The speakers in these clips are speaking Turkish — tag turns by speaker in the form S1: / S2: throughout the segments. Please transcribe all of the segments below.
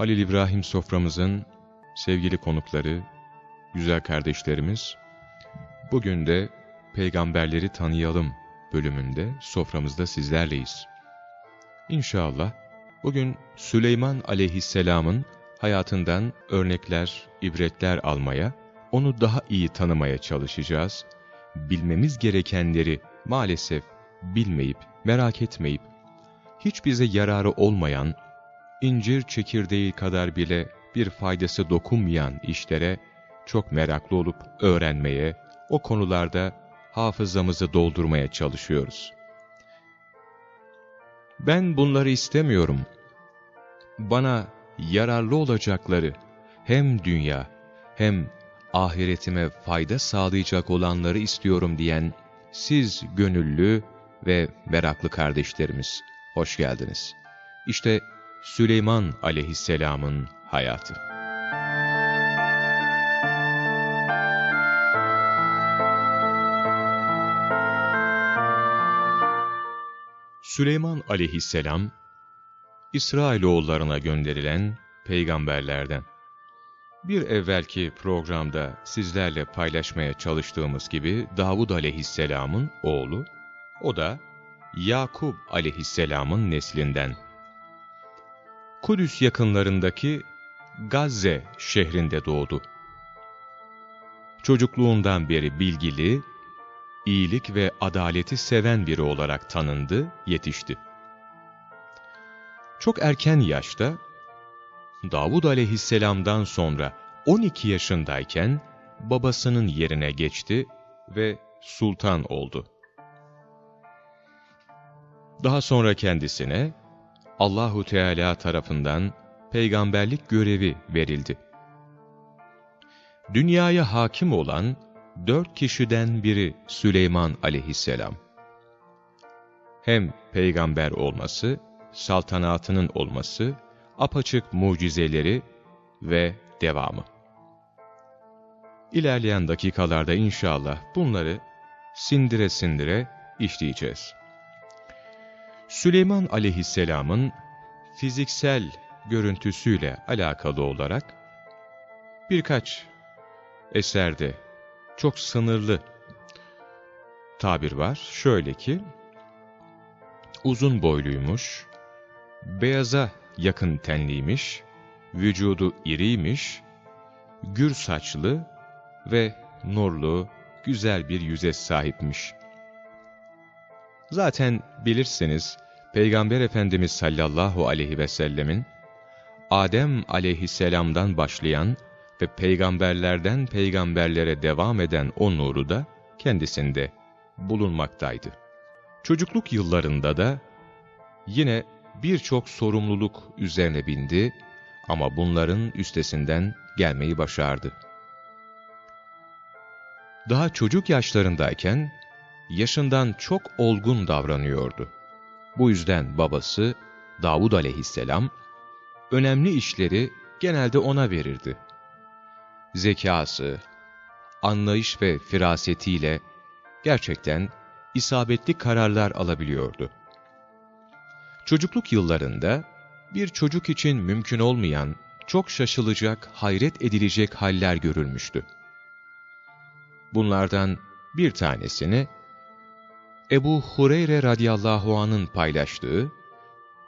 S1: Halil İbrahim soframızın sevgili konukları, güzel kardeşlerimiz, bugün de Peygamberleri Tanıyalım bölümünde soframızda sizlerleyiz. İnşallah bugün Süleyman aleyhisselamın hayatından örnekler, ibretler almaya, onu daha iyi tanımaya çalışacağız. Bilmemiz gerekenleri maalesef bilmeyip, merak etmeyip, hiç bize yararı olmayan, incir çekirdeği kadar bile bir faydası dokunmayan işlere çok meraklı olup öğrenmeye, o konularda hafızamızı doldurmaya çalışıyoruz. Ben bunları istemiyorum. Bana yararlı olacakları hem dünya hem ahiretime fayda sağlayacak olanları istiyorum diyen siz gönüllü ve meraklı kardeşlerimiz hoş geldiniz. İşte Süleyman aleyhisselamın hayatı. Süleyman aleyhisselam, İsrailoğullarına gönderilen peygamberlerden. Bir evvelki programda sizlerle paylaşmaya çalıştığımız gibi Davud aleyhisselamın oğlu, o da Yakub aleyhisselamın neslinden. Kudüs yakınlarındaki Gazze şehrinde doğdu. Çocukluğundan beri bilgili, iyilik ve adaleti seven biri olarak tanındı, yetişti. Çok erken yaşta, Davud aleyhisselamdan sonra 12 yaşındayken babasının yerine geçti ve sultan oldu. Daha sonra kendisine Allahu Teala tarafından peygamberlik görevi verildi. Dünyaya hakim olan dört kişiden biri Süleyman aleyhisselam. Hem peygamber olması, saltanatının olması, apaçık mucizeleri ve devamı. İlerleyen dakikalarda inşallah bunları sindire sindire işleyeceğiz. Süleyman aleyhisselamın fiziksel görüntüsüyle alakalı olarak birkaç eserde çok sınırlı tabir var. Şöyle ki, uzun boyluymuş, beyaza yakın tenliymiş, vücudu iriymiş, gür saçlı ve nurlu, güzel bir yüze sahipmiş. Zaten bilirsiniz, Peygamber Efendimiz sallallahu aleyhi ve sellemin, Adem aleyhisselamdan başlayan ve peygamberlerden peygamberlere devam eden o nuru da kendisinde bulunmaktaydı. Çocukluk yıllarında da yine birçok sorumluluk üzerine bindi ama bunların üstesinden gelmeyi başardı. Daha çocuk yaşlarındayken yaşından çok olgun davranıyordu. Bu yüzden babası Davud aleyhisselam önemli işleri genelde ona verirdi. Zekası, anlayış ve firasetiyle gerçekten isabetli kararlar alabiliyordu. Çocukluk yıllarında bir çocuk için mümkün olmayan, çok şaşılacak, hayret edilecek haller görülmüştü. Bunlardan bir tanesini Ebu Hureyre radıyallahu anın paylaştığı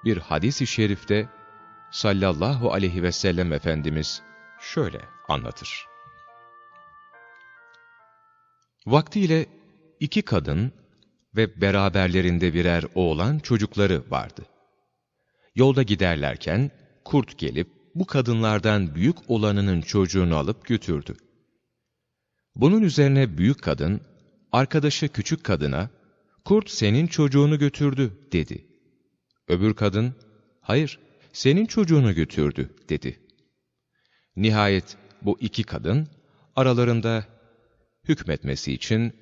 S1: bir hadis-i şerifte sallallahu aleyhi ve sellem Efendimiz şöyle anlatır. Vaktiyle iki kadın ve beraberlerinde birer oğlan çocukları vardı. Yolda giderlerken kurt gelip bu kadınlardan büyük olanının çocuğunu alıp götürdü. Bunun üzerine büyük kadın, arkadaşı küçük kadına, kurt senin çocuğunu götürdü dedi. Öbür kadın, hayır senin çocuğunu götürdü dedi. Nihayet bu iki kadın aralarında hükmetmesi için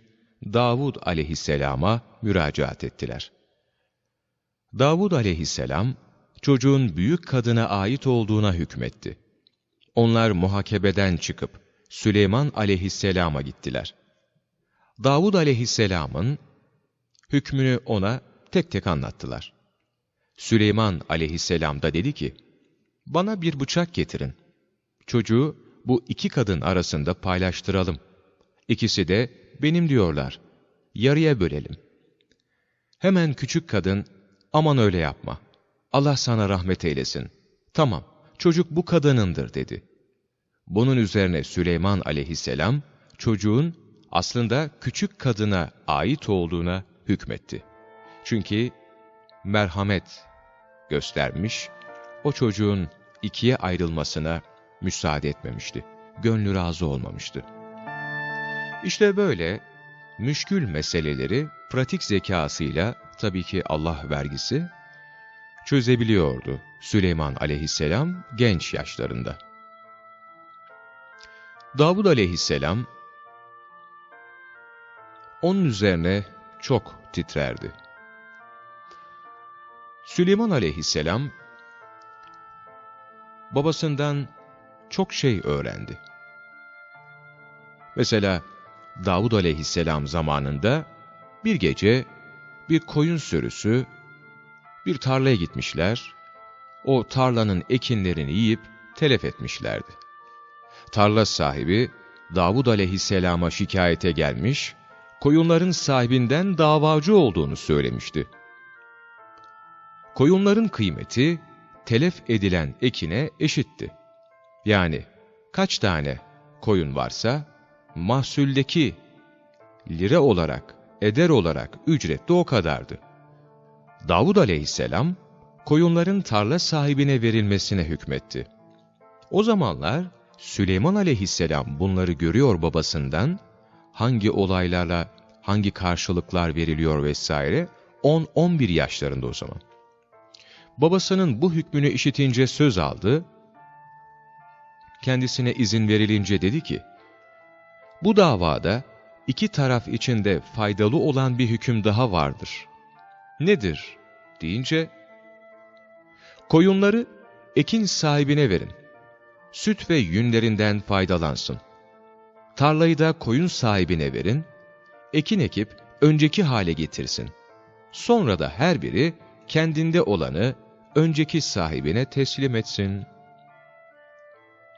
S1: Davud aleyhisselama müracaat ettiler. Davud aleyhisselam çocuğun büyük kadına ait olduğuna hükmetti. Onlar muhakebeden çıkıp Süleyman aleyhisselama gittiler. Davud aleyhisselamın hükmünü ona tek tek anlattılar. Süleyman aleyhisselam da dedi ki, bana bir bıçak getirin. Çocuğu bu iki kadın arasında paylaştıralım. İkisi de benim diyorlar. Yarıya bölelim. Hemen küçük kadın, aman öyle yapma. Allah sana rahmet eylesin. Tamam, çocuk bu kadınındır dedi. Bunun üzerine Süleyman aleyhisselam, çocuğun aslında küçük kadına ait olduğuna hükmetti. Çünkü merhamet göstermiş, o çocuğun ikiye ayrılmasına müsaade etmemişti. Gönlü razı olmamıştı. İşte böyle müşkül meseleleri pratik zekasıyla tabii ki Allah vergisi çözebiliyordu Süleyman aleyhisselam genç yaşlarında. Davud aleyhisselam onun üzerine çok titrerdi. Süleyman aleyhisselam babasından çok şey öğrendi. Mesela Davud aleyhisselam zamanında bir gece bir koyun sürüsü bir tarlaya gitmişler, o tarlanın ekinlerini yiyip telef etmişlerdi. Tarla sahibi Davud aleyhisselama şikayete gelmiş, koyunların sahibinden davacı olduğunu söylemişti. Koyunların kıymeti telef edilen ekine eşitti. Yani kaç tane koyun varsa mahsuldeki lira olarak, eder olarak ücret de o kadardı. Davud aleyhisselam koyunların tarla sahibine verilmesine hükmetti. O zamanlar Süleyman aleyhisselam bunları görüyor babasından, hangi olaylarla hangi karşılıklar veriliyor vesaire, 10-11 yaşlarında o zaman. Babasının bu hükmünü işitince söz aldı, kendisine izin verilince dedi ki, bu davada iki taraf içinde faydalı olan bir hüküm daha vardır. Nedir? deyince, koyunları ekin sahibine verin. Süt ve yünlerinden faydalansın. Tarlayı da koyun sahibine verin. Ekin ekip önceki hale getirsin. Sonra da her biri kendinde olanı önceki sahibine teslim etsin.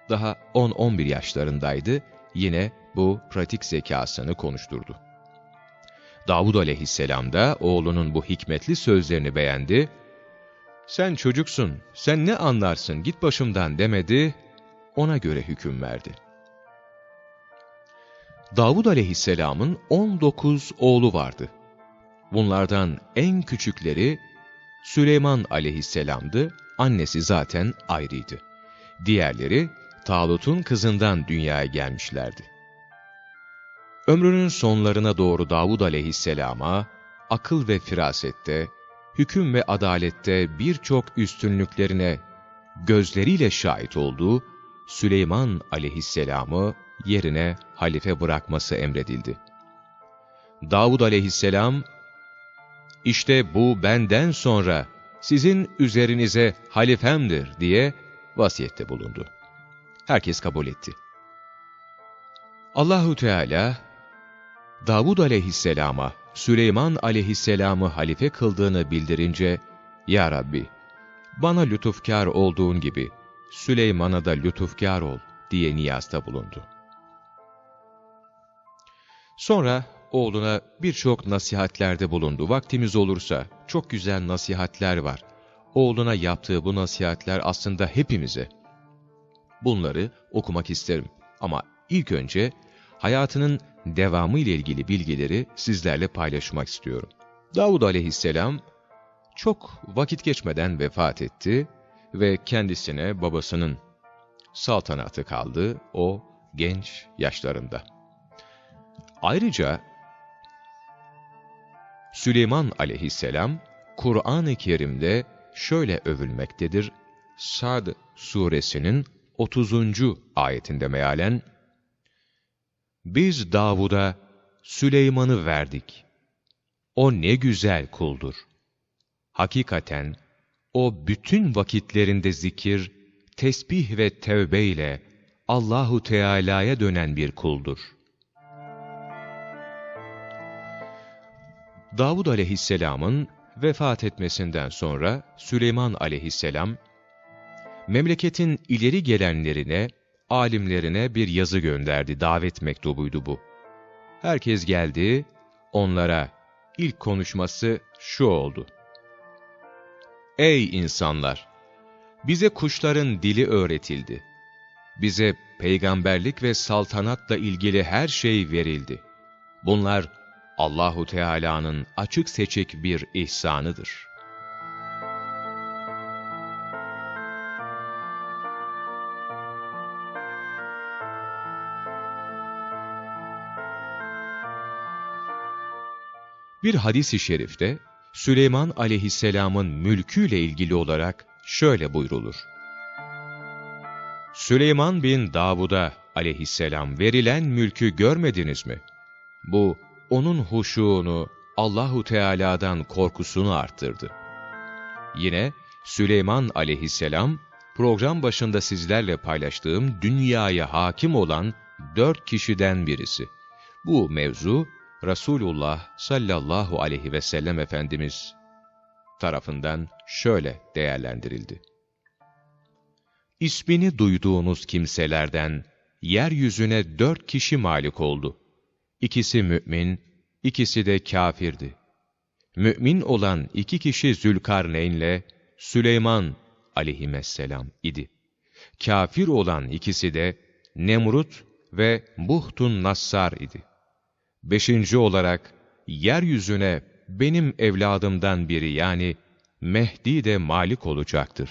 S1: Daha 10-11 yaşlarındaydı, yine bu pratik zekasını konuşturdu. Davud aleyhisselam da oğlunun bu hikmetli sözlerini beğendi. Sen çocuksun, sen ne anlarsın git başımdan demedi, ona göre hüküm verdi. Davud aleyhisselamın 19 oğlu vardı. Bunlardan en küçükleri Süleyman aleyhisselamdı, annesi zaten ayrıydı. Diğerleri Talut'un kızından dünyaya gelmişlerdi. Ömrünün sonlarına doğru Davud aleyhisselama, akıl ve firasette, hüküm ve adalette birçok üstünlüklerine gözleriyle şahit olduğu Süleyman aleyhisselamı yerine halife bırakması emredildi. Davud aleyhisselam, işte bu benden sonra sizin üzerinize halifemdir diye vasiyette bulundu. Herkes kabul etti. Allahu Teala Davud aleyhisselama Süleyman aleyhisselamı halife kıldığını bildirince, Ya Rabbi, bana lütufkar olduğun gibi Süleyman'a da lütufkar ol diye niyazda bulundu. Sonra oğluna birçok nasihatlerde bulundu. Vaktimiz olursa çok güzel nasihatler var. Oğluna yaptığı bu nasihatler aslında hepimize. Bunları okumak isterim ama ilk önce hayatının devamı ile ilgili bilgileri sizlerle paylaşmak istiyorum. Davud aleyhisselam çok vakit geçmeden vefat etti ve kendisine babasının saltanatı kaldı o genç yaşlarında. Ayrıca Süleyman aleyhisselam Kur'an-ı Kerim'de şöyle övülmektedir. Sad suresinin 30. ayetinde mealen Biz Davud'a Süleyman'ı verdik. O ne güzel kuldur. Hakikaten o bütün vakitlerinde zikir, tesbih ve tevbe ile Allahu Teala'ya dönen bir kuldur. Davud aleyhisselamın vefat etmesinden sonra Süleyman aleyhisselam, memleketin ileri gelenlerine, alimlerine bir yazı gönderdi. Davet mektubuydu bu. Herkes geldi, onlara ilk konuşması şu oldu. Ey insanlar! Bize kuşların dili öğretildi. Bize peygamberlik ve saltanatla ilgili her şey verildi. Bunlar Allahu Teala'nın açık seçik bir ihsanıdır. Bir hadis-i şerifte Süleyman aleyhisselamın mülküyle ilgili olarak şöyle buyrulur. Süleyman bin Davud'a aleyhisselam verilen mülkü görmediniz mi? Bu, onun huşuğunu, Allahu Teala'dan korkusunu arttırdı. Yine Süleyman aleyhisselam, program başında sizlerle paylaştığım dünyaya hakim olan dört kişiden birisi. Bu mevzu, Resulullah sallallahu aleyhi ve sellem Efendimiz tarafından şöyle değerlendirildi. İsmini duyduğunuz kimselerden yeryüzüne dört kişi malik oldu. İkisi mümin, ikisi de kafirdi. Mümin olan iki kişi Zülkarneyn'le Süleyman aleyhisselam idi. Kafir olan ikisi de Nemrut ve Buhtun Nassar idi. Beşinci olarak, yeryüzüne benim evladımdan biri yani Mehdi de malik olacaktır.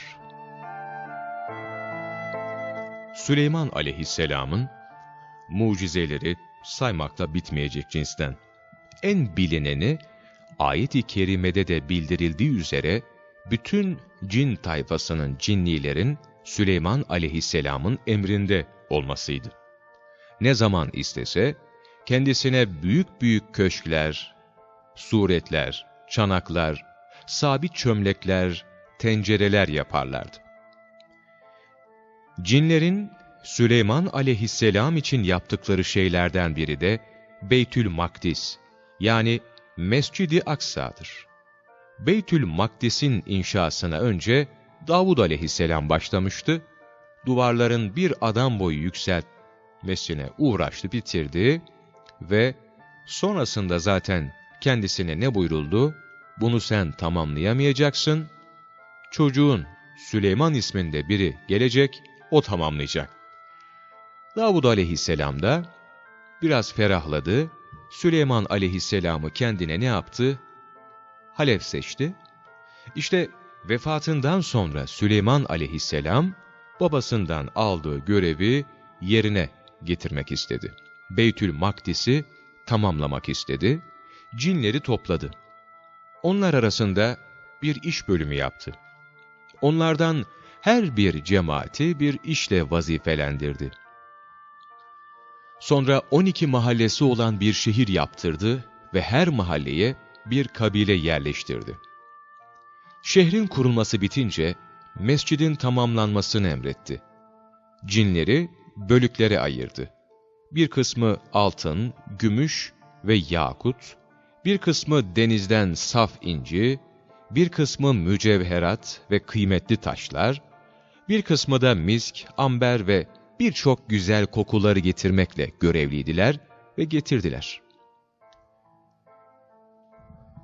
S1: Süleyman aleyhisselamın mucizeleri saymakla bitmeyecek cinsten. En bilineni, ayet-i kerimede de bildirildiği üzere, bütün cin tayfasının cinnilerin Süleyman aleyhisselamın emrinde olmasıydı. Ne zaman istese, kendisine büyük büyük köşkler, suretler, çanaklar, sabit çömlekler, tencereler yaparlardı. Cinlerin Süleyman aleyhisselam için yaptıkları şeylerden biri de Beytül Makdis yani Mescid-i Aksa'dır. Beytül Makdis'in inşasına önce Davud aleyhisselam başlamıştı. Duvarların bir adam boyu yükseltmesine uğraştı, bitirdi ve sonrasında zaten kendisine ne buyuruldu? Bunu sen tamamlayamayacaksın. Çocuğun Süleyman isminde biri gelecek, o tamamlayacak. Davud aleyhisselam da biraz ferahladı. Süleyman aleyhisselamı kendine ne yaptı? Halef seçti. İşte vefatından sonra Süleyman aleyhisselam babasından aldığı görevi yerine getirmek istedi. Beytül Makdis'i tamamlamak istedi, cinleri topladı. Onlar arasında bir iş bölümü yaptı. Onlardan her bir cemaati bir işle vazifelendirdi. Sonra 12 mahallesi olan bir şehir yaptırdı ve her mahalleye bir kabile yerleştirdi. Şehrin kurulması bitince mescidin tamamlanmasını emretti. Cinleri bölüklere ayırdı. Bir kısmı altın, gümüş ve yakut, bir kısmı denizden saf inci, bir kısmı mücevherat ve kıymetli taşlar, bir kısmı da misk, amber ve birçok güzel kokuları getirmekle görevliydiler ve getirdiler.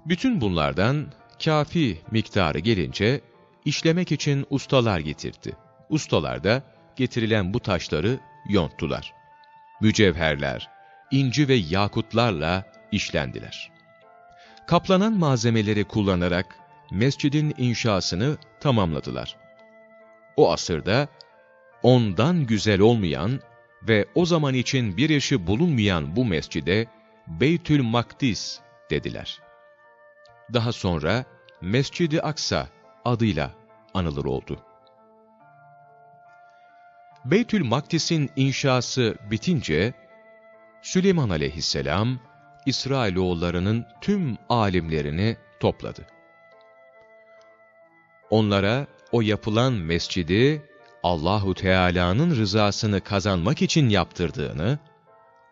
S1: Bütün bunlardan kafi miktarı gelince işlemek için ustalar getirdi. Ustalar da getirilen bu taşları yonttular. Mücevherler, inci ve yakutlarla işlendiler. Kaplanan malzemeleri kullanarak mescidin inşasını tamamladılar. O asırda ondan güzel olmayan ve o zaman için bir eşi bulunmayan bu mescide Beytül Makdis dediler. Daha sonra Mescid-i Aksa adıyla anılır oldu. Beytül Makdis'in inşası bitince, Süleyman aleyhisselam, İsrailoğullarının tüm alimlerini topladı. Onlara o yapılan mescidi Allahu Teala'nın rızasını kazanmak için yaptırdığını,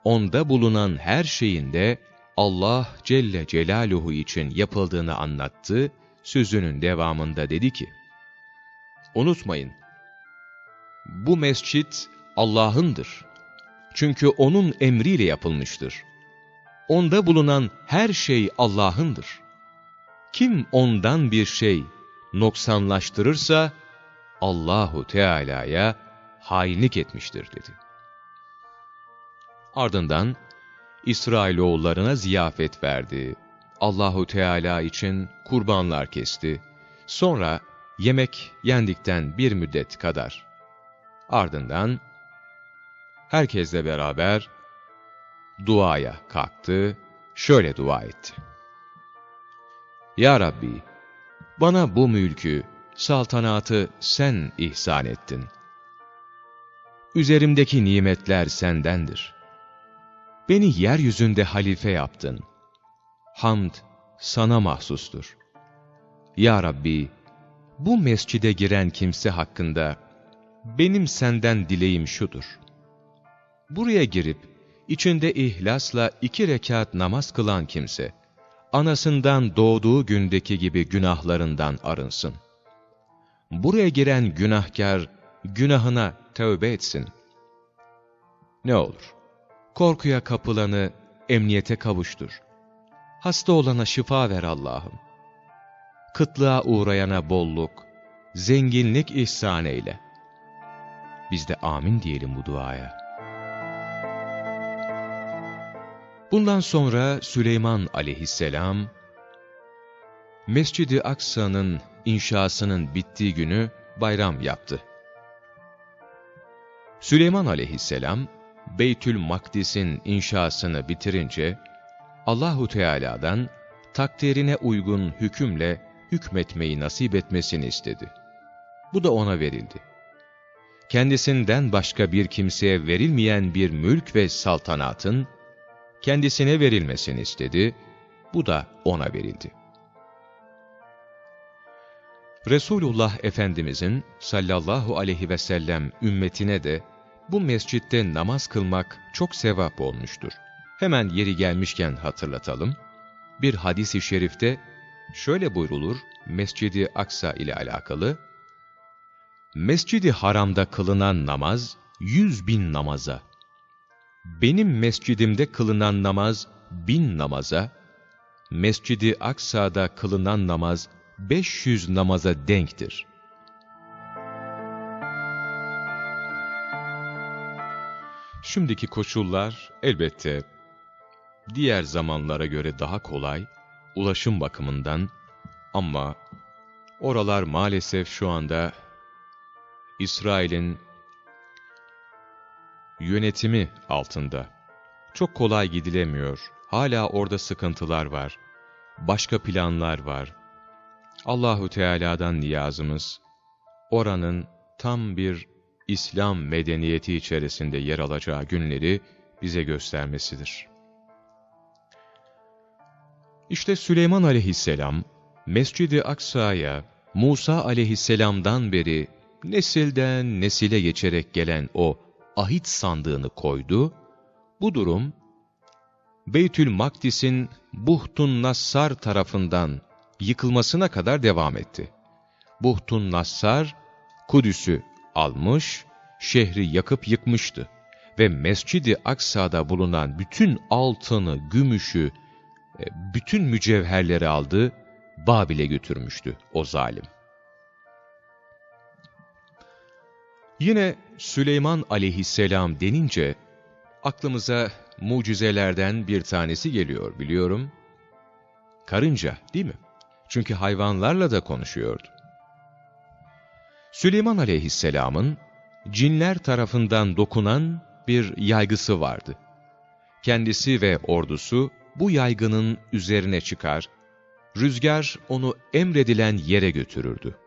S1: onda bulunan her şeyin de Allah Celle Celaluhu için yapıldığını anlattı, sözünün devamında dedi ki, Unutmayın, bu mescit Allah'ındır. Çünkü O'nun emriyle yapılmıştır. Onda bulunan her şey Allah'ındır. Kim ondan bir şey noksanlaştırırsa, Allahu Teala'ya hainlik etmiştir dedi. Ardından İsrailoğullarına ziyafet verdi. Allahu Teala için kurbanlar kesti. Sonra yemek yendikten bir müddet kadar. Ardından herkesle beraber duaya kalktı, şöyle dua etti. Ya Rabbi, bana bu mülkü, saltanatı sen ihsan ettin. Üzerimdeki nimetler sendendir. Beni yeryüzünde halife yaptın. Hamd sana mahsustur. Ya Rabbi, bu mescide giren kimse hakkında benim senden dileğim şudur. Buraya girip içinde ihlasla iki rekat namaz kılan kimse, anasından doğduğu gündeki gibi günahlarından arınsın. Buraya giren günahkar, günahına tövbe etsin. Ne olur, korkuya kapılanı emniyete kavuştur. Hasta olana şifa ver Allah'ım. Kıtlığa uğrayana bolluk, zenginlik ihsan eyle. Biz de amin diyelim bu duaya. Bundan sonra Süleyman aleyhisselam, Mescid-i Aksa'nın inşasının bittiği günü bayram yaptı. Süleyman aleyhisselam, Beytül Makdis'in inşasını bitirince, Allahu Teala'dan takdirine uygun hükümle hükmetmeyi nasip etmesini istedi. Bu da ona verildi. Kendisinden başka bir kimseye verilmeyen bir mülk ve saltanatın, kendisine verilmesini istedi, bu da ona verildi. Resulullah Efendimizin sallallahu aleyhi ve sellem ümmetine de bu mescitte namaz kılmak çok sevap olmuştur. Hemen yeri gelmişken hatırlatalım. Bir hadis-i şerifte şöyle buyrulur Mescidi Aksa ile alakalı. Mescidi Haram'da kılınan namaz yüz bin namaza, benim mescidimde kılınan namaz bin namaza, Mescidi Aksa'da kılınan namaz 500 namaza denktir. Şimdiki koşullar elbette diğer zamanlara göre daha kolay, ulaşım bakımından ama oralar maalesef şu anda İsrail'in yönetimi altında. Çok kolay gidilemiyor. Hala orada sıkıntılar var. Başka planlar var. Allahu Teala'dan niyazımız oranın tam bir İslam medeniyeti içerisinde yer alacağı günleri bize göstermesidir. İşte Süleyman aleyhisselam, Mescid-i Aksa'ya Musa aleyhisselamdan beri nesilden nesile geçerek gelen o ahit sandığını koydu. Bu durum, Beytül Makdis'in Buhtun Nassar tarafından yıkılmasına kadar devam etti. Buhtun Nassar, Kudüs'ü almış, şehri yakıp yıkmıştı ve Mescid-i Aksa'da bulunan bütün altını, gümüşü, e, bütün mücevherleri aldı, Babil'e götürmüştü o zalim. Yine Süleyman aleyhisselam denince aklımıza mucizelerden bir tanesi geliyor biliyorum. Karınca değil mi? Çünkü hayvanlarla da konuşuyordu. Süleyman aleyhisselamın cinler tarafından dokunan bir yaygısı vardı. Kendisi ve ordusu bu yaygının üzerine çıkar, rüzgar onu emredilen yere götürürdü.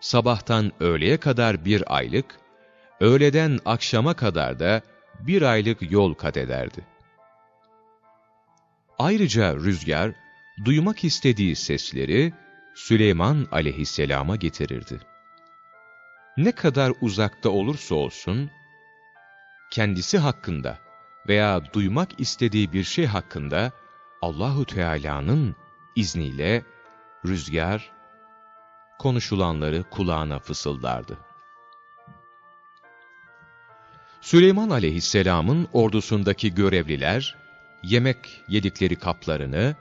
S1: Sabahtan öğleye kadar bir aylık, öğleden akşama kadar da bir aylık yol kat ederdi. Ayrıca rüzgar, duymak istediği sesleri Süleyman aleyhisselama getirirdi. Ne kadar uzakta olursa olsun, kendisi hakkında veya duymak istediği bir şey hakkında Allahu Teala'nın izniyle rüzgar konuşulanları kulağına fısıldardı. Süleyman aleyhisselamın ordusundaki görevliler, yemek yedikleri kaplarını,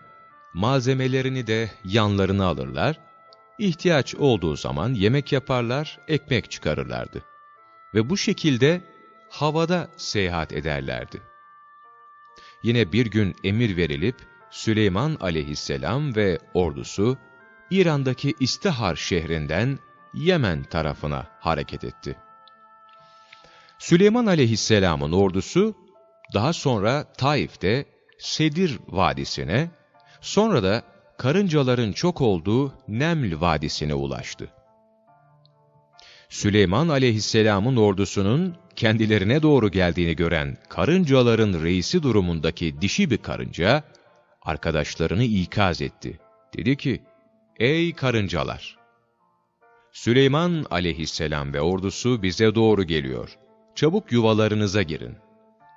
S1: malzemelerini de yanlarına alırlar, ihtiyaç olduğu zaman yemek yaparlar, ekmek çıkarırlardı. Ve bu şekilde havada seyahat ederlerdi. Yine bir gün emir verilip, Süleyman aleyhisselam ve ordusu, İran'daki İstihar şehrinden Yemen tarafına hareket etti. Süleyman aleyhisselamın ordusu daha sonra Taif'te Sedir Vadisi'ne, sonra da karıncaların çok olduğu Neml Vadisi'ne ulaştı. Süleyman aleyhisselamın ordusunun kendilerine doğru geldiğini gören karıncaların reisi durumundaki dişi bir karınca, arkadaşlarını ikaz etti. Dedi ki, Ey karıncalar! Süleyman aleyhisselam ve ordusu bize doğru geliyor. Çabuk yuvalarınıza girin.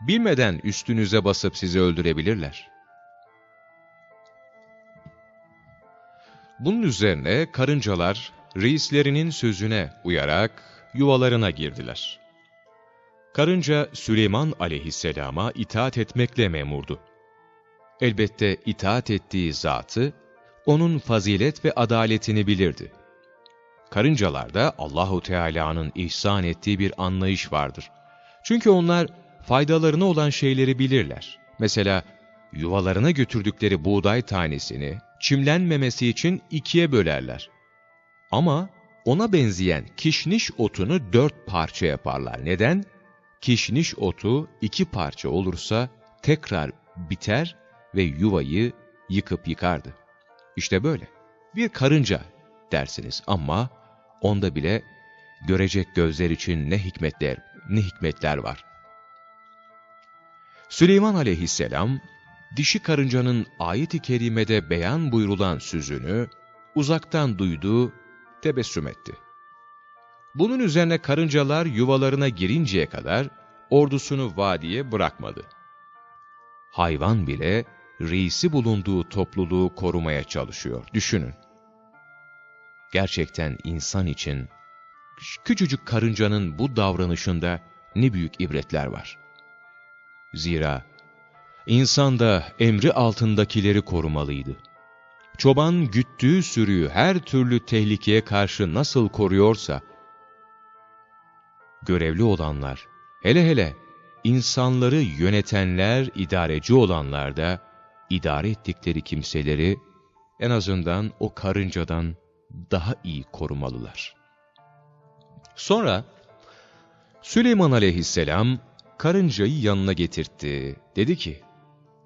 S1: Bilmeden üstünüze basıp sizi öldürebilirler. Bunun üzerine karıncalar reislerinin sözüne uyarak yuvalarına girdiler. Karınca Süleyman aleyhisselama itaat etmekle memurdu. Elbette itaat ettiği zatı, onun fazilet ve adaletini bilirdi. Karıncalarda Allahu Teala'nın ihsan ettiği bir anlayış vardır. Çünkü onlar faydalarına olan şeyleri bilirler. Mesela yuvalarına götürdükleri buğday tanesini çimlenmemesi için ikiye bölerler. Ama ona benzeyen kişniş otunu dört parça yaparlar. Neden? Kişniş otu iki parça olursa tekrar biter ve yuvayı yıkıp yıkardı. İşte böyle. Bir karınca dersiniz ama onda bile görecek gözler için ne hikmetler, ne hikmetler var. Süleyman aleyhisselam, dişi karıncanın ayet-i kerimede beyan buyurulan sözünü uzaktan duyduğu tebessüm etti. Bunun üzerine karıncalar yuvalarına girinceye kadar ordusunu vadiye bırakmadı. Hayvan bile reisi bulunduğu topluluğu korumaya çalışıyor. Düşünün. Gerçekten insan için küçücük karıncanın bu davranışında ne büyük ibretler var. Zira insan da emri altındakileri korumalıydı. Çoban güttüğü sürüyü her türlü tehlikeye karşı nasıl koruyorsa, görevli olanlar, hele hele insanları yönetenler, idareci olanlar da, idare ettikleri kimseleri en azından o karıncadan daha iyi korumalılar. Sonra Süleyman aleyhisselam karıncayı yanına getirtti. Dedi ki,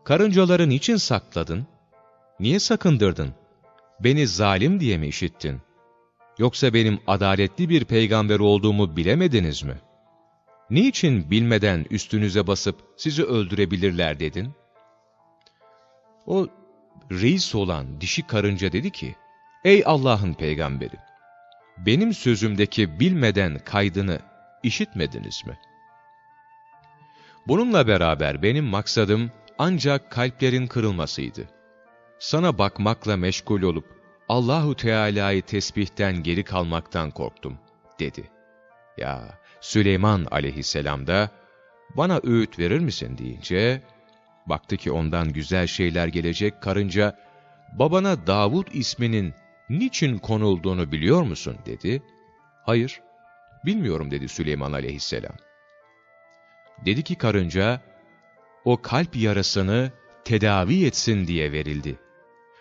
S1: karıncaları niçin sakladın? Niye sakındırdın? Beni zalim diye mi işittin? Yoksa benim adaletli bir peygamber olduğumu bilemediniz mi? Niçin bilmeden üstünüze basıp sizi öldürebilirler dedin? O reis olan dişi karınca dedi ki, Ey Allah'ın peygamberi! Benim sözümdeki bilmeden kaydını işitmediniz mi? Bununla beraber benim maksadım ancak kalplerin kırılmasıydı. Sana bakmakla meşgul olup Allahu Teala'yı tesbihten geri kalmaktan korktum, dedi. Ya Süleyman aleyhisselam da bana öğüt verir misin deyince, baktı ki ondan güzel şeyler gelecek karınca, babana Davud isminin niçin konulduğunu biliyor musun dedi. Hayır, bilmiyorum dedi Süleyman aleyhisselam. Dedi ki karınca, o kalp yarasını tedavi etsin diye verildi.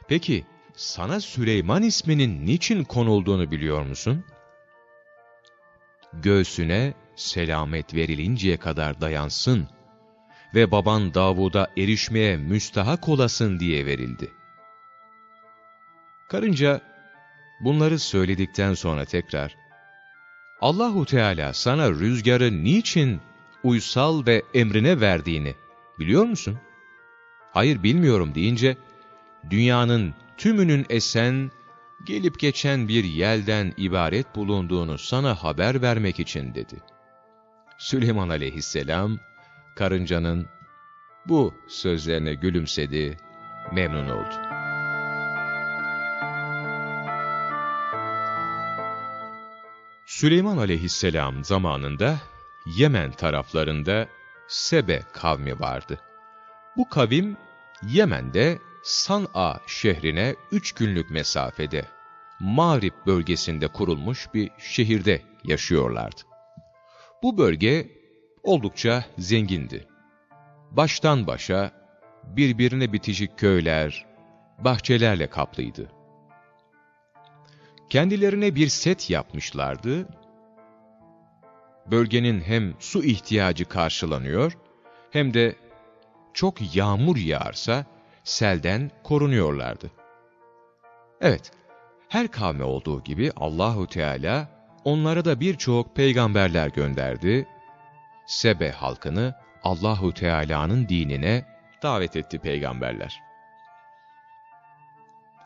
S1: Peki, sana Süleyman isminin niçin konulduğunu biliyor musun? Göğsüne selamet verilinceye kadar dayansın ve baban Davud'a erişmeye müstahak olasın diye verildi. Karınca bunları söyledikten sonra tekrar Allahu Teala sana rüzgarı niçin uysal ve emrine verdiğini biliyor musun? Hayır bilmiyorum deyince dünyanın tümünün esen, gelip geçen bir yelden ibaret bulunduğunu sana haber vermek için dedi. Süleyman aleyhisselam, karıncanın bu sözlerine gülümsedi, memnun oldu. Süleyman aleyhisselam zamanında Yemen taraflarında Sebe kavmi vardı. Bu kavim Yemen'de San'a şehrine üç günlük mesafede Mağrib bölgesinde kurulmuş bir şehirde yaşıyorlardı. Bu bölge oldukça zengindi. Baştan başa birbirine bitişik köyler, bahçelerle kaplıydı. Kendilerine bir set yapmışlardı. Bölgenin hem su ihtiyacı karşılanıyor, hem de çok yağmur yağarsa selden korunuyorlardı. Evet, her kavme olduğu gibi Allahu Teala onlara da birçok peygamberler gönderdi. Sebe halkını Allahu Teala'nın dinine davet etti peygamberler.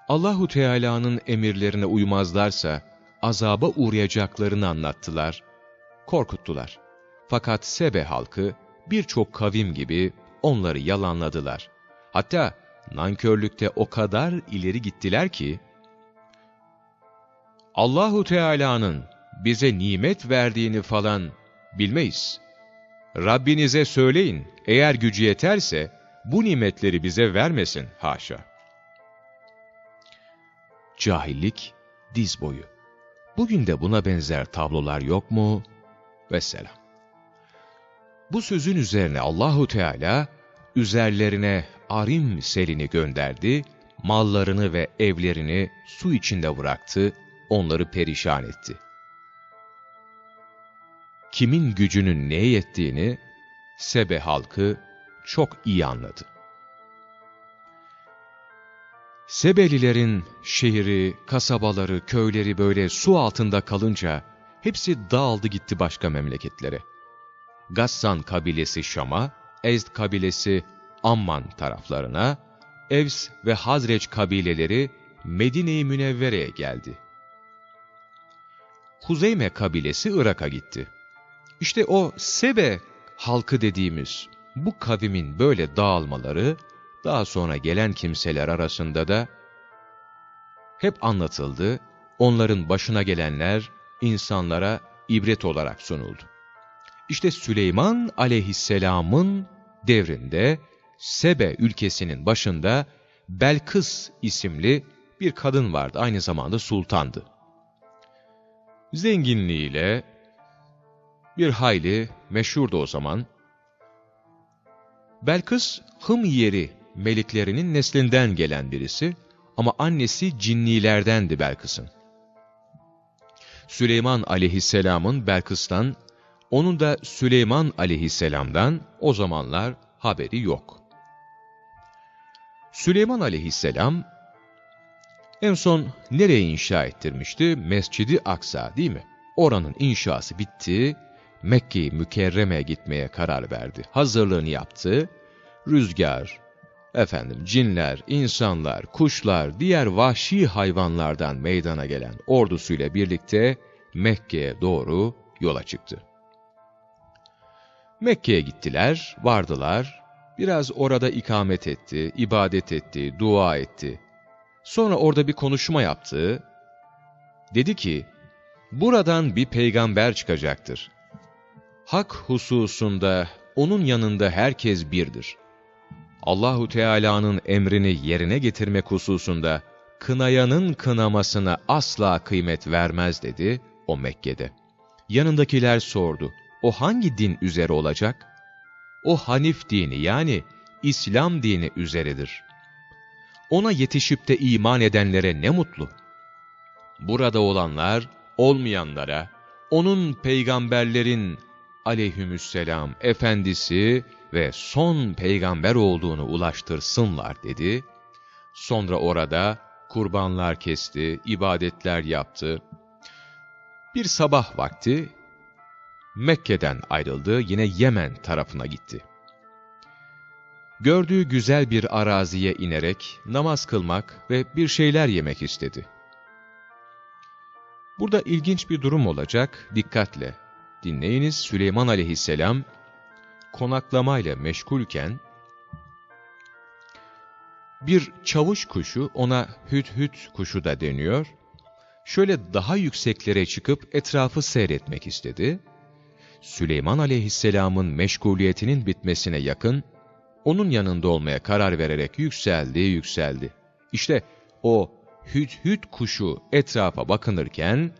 S1: Allahu Teala'nın emirlerine uymazlarsa azaba uğrayacaklarını anlattılar, korkuttular. Fakat Sebe halkı birçok kavim gibi onları yalanladılar. Hatta nankörlükte o kadar ileri gittiler ki Allahu Teala'nın bize nimet verdiğini falan bilmeyiz. Rabbinize söyleyin, eğer gücü yeterse bu nimetleri bize vermesin haşa. Cahillik diz boyu. Bugün de buna benzer tablolar yok mu? Vesselam. Bu sözün üzerine Allahu Teala üzerlerine arim selini gönderdi, mallarını ve evlerini su içinde bıraktı, onları perişan etti. Kimin gücünün neye yettiğini Sebe halkı çok iyi anladı. Sebelilerin şehri, kasabaları, köyleri böyle su altında kalınca hepsi dağıldı gitti başka memleketlere. Gassan kabilesi Şam'a, Ezd kabilesi Amman taraflarına, Evs ve Hazreç kabileleri Medine-i Münevvere'ye geldi. Huzeyme kabilesi Irak'a gitti. İşte o Sebe halkı dediğimiz bu kavimin böyle dağılmaları, daha sonra gelen kimseler arasında da hep anlatıldı, onların başına gelenler insanlara ibret olarak sunuldu. İşte Süleyman aleyhisselamın devrinde Sebe ülkesinin başında Belkıs isimli bir kadın vardı. Aynı zamanda sultandı. Zenginliğiyle bir hayli meşhurdu o zaman. Belkıs Hımyeri meliklerinin neslinden gelen birisi ama annesi cinnilerdendi Belkıs'ın. Süleyman aleyhisselamın Belkıs'tan, onun da Süleyman aleyhisselamdan o zamanlar haberi yok. Süleyman aleyhisselam en son nereye inşa ettirmişti? Mescidi Aksa değil mi? Oranın inşası bitti, Mekke-i Mükerreme'ye gitmeye karar verdi. Hazırlığını yaptı. Rüzgar, efendim cinler, insanlar, kuşlar, diğer vahşi hayvanlardan meydana gelen ordusuyla birlikte Mekke'ye doğru yola çıktı. Mekke'ye gittiler, vardılar, biraz orada ikamet etti, ibadet etti, dua etti. Sonra orada bir konuşma yaptı. Dedi ki, buradan bir peygamber çıkacaktır. Hak hususunda onun yanında herkes birdir. Allahu Teala'nın emrini yerine getirmek hususunda kınayanın kınamasına asla kıymet vermez dedi o Mekke'de. Yanındakiler sordu. O hangi din üzere olacak? O Hanif dini yani İslam dini üzeredir. Ona yetişip de iman edenlere ne mutlu. Burada olanlar olmayanlara, onun peygamberlerin aleyhümüsselam efendisi ve son peygamber olduğunu ulaştırsınlar dedi. Sonra orada kurbanlar kesti, ibadetler yaptı. Bir sabah vakti Mekke'den ayrıldı, yine Yemen tarafına gitti. Gördüğü güzel bir araziye inerek namaz kılmak ve bir şeyler yemek istedi. Burada ilginç bir durum olacak, dikkatle dinleyiniz. Süleyman aleyhisselam konaklamayla meşgulken bir çavuş kuşu, ona hüt hüt kuşu da deniyor, şöyle daha yükseklere çıkıp etrafı seyretmek istedi. Süleyman aleyhisselamın meşguliyetinin bitmesine yakın, onun yanında olmaya karar vererek yükseldi, yükseldi. İşte o hüt hüt kuşu etrafa bakınırken,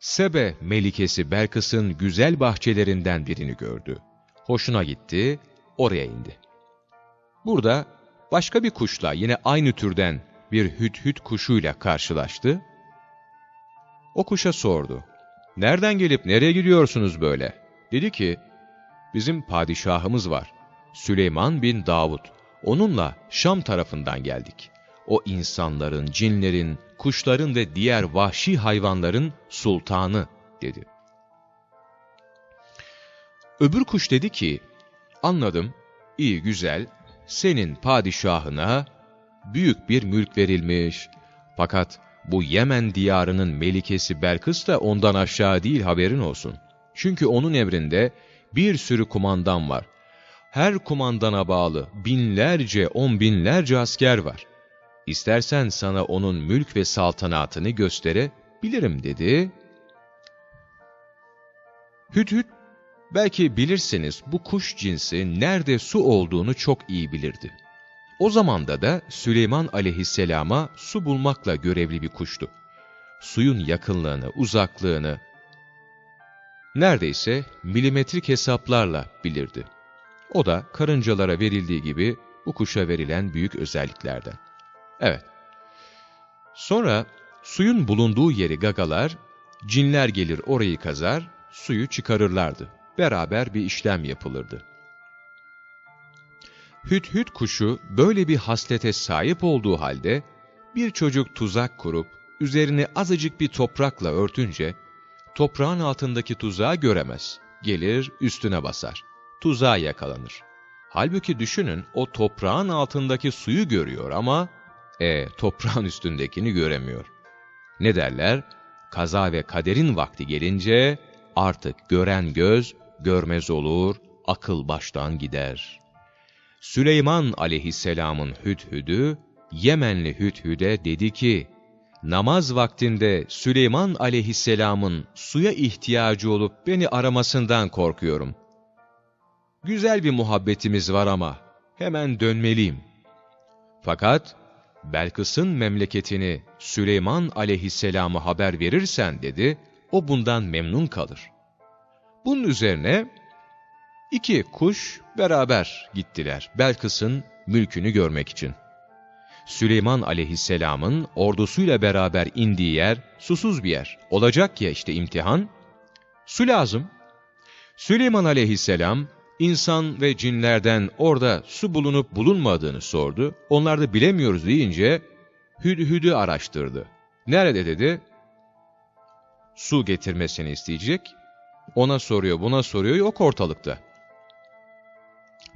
S1: Sebe melikesi Belkıs'ın güzel bahçelerinden birini gördü. Hoşuna gitti, oraya indi. Burada başka bir kuşla yine aynı türden bir hüt hüt kuşuyla karşılaştı. O kuşa sordu. Nereden gelip nereye gidiyorsunuz böyle? Dedi ki, bizim padişahımız var. Süleyman bin Davud. Onunla Şam tarafından geldik. O insanların, cinlerin, kuşların ve diğer vahşi hayvanların sultanı dedi. Öbür kuş dedi ki, anladım, iyi güzel, senin padişahına büyük bir mülk verilmiş. Fakat bu Yemen diyarının melikesi Belkıs da ondan aşağı değil haberin olsun. Çünkü onun emrinde bir sürü kumandan var. Her kumandana bağlı binlerce, on binlerce asker var. İstersen sana onun mülk ve saltanatını gösterebilirim dedi. Hüt, belki bilirsiniz bu kuş cinsi nerede su olduğunu çok iyi bilirdi. O zamanda da Süleyman aleyhisselama su bulmakla görevli bir kuştu. Suyun yakınlığını, uzaklığını neredeyse milimetrik hesaplarla bilirdi. O da karıncalara verildiği gibi bu kuşa verilen büyük özelliklerden. Evet. Sonra suyun bulunduğu yeri gagalar, cinler gelir orayı kazar, suyu çıkarırlardı. Beraber bir işlem yapılırdı. Hüt hüt kuşu böyle bir haslete sahip olduğu halde bir çocuk tuzak kurup üzerini azıcık bir toprakla örtünce toprağın altındaki tuzağı göremez. Gelir üstüne basar. Tuzağa yakalanır. Halbuki düşünün o toprağın altındaki suyu görüyor ama e toprağın üstündekini göremiyor. Ne derler? Kaza ve kaderin vakti gelince artık gören göz görmez olur, akıl baştan gider.'' Süleyman aleyhisselamın hüdhüdü, Yemenli hüdhüde dedi ki, namaz vaktinde Süleyman aleyhisselamın suya ihtiyacı olup beni aramasından korkuyorum. Güzel bir muhabbetimiz var ama hemen dönmeliyim. Fakat Belkıs'ın memleketini Süleyman aleyhisselama haber verirsen dedi, o bundan memnun kalır. Bunun üzerine İki kuş beraber gittiler Belkıs'ın mülkünü görmek için. Süleyman aleyhisselamın ordusuyla beraber indiği yer susuz bir yer. Olacak ya işte imtihan. Su lazım. Süleyman aleyhisselam insan ve cinlerden orada su bulunup bulunmadığını sordu. Onlar da bilemiyoruz deyince hüdhüdü araştırdı. Nerede dedi? Su getirmesini isteyecek. Ona soruyor, buna soruyor, yok ortalıkta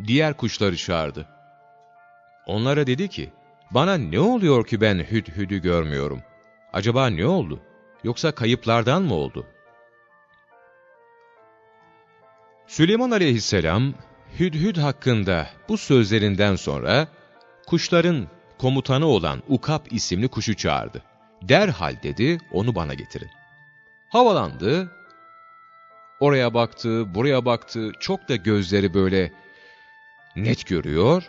S1: diğer kuşları çağırdı. Onlara dedi ki, bana ne oluyor ki ben hüdhüdü görmüyorum? Acaba ne oldu? Yoksa kayıplardan mı oldu? Süleyman aleyhisselam, hüdhüd hakkında bu sözlerinden sonra, kuşların komutanı olan Ukap isimli kuşu çağırdı. Derhal dedi, onu bana getirin. Havalandı, oraya baktı, buraya baktı, çok da gözleri böyle net görüyor.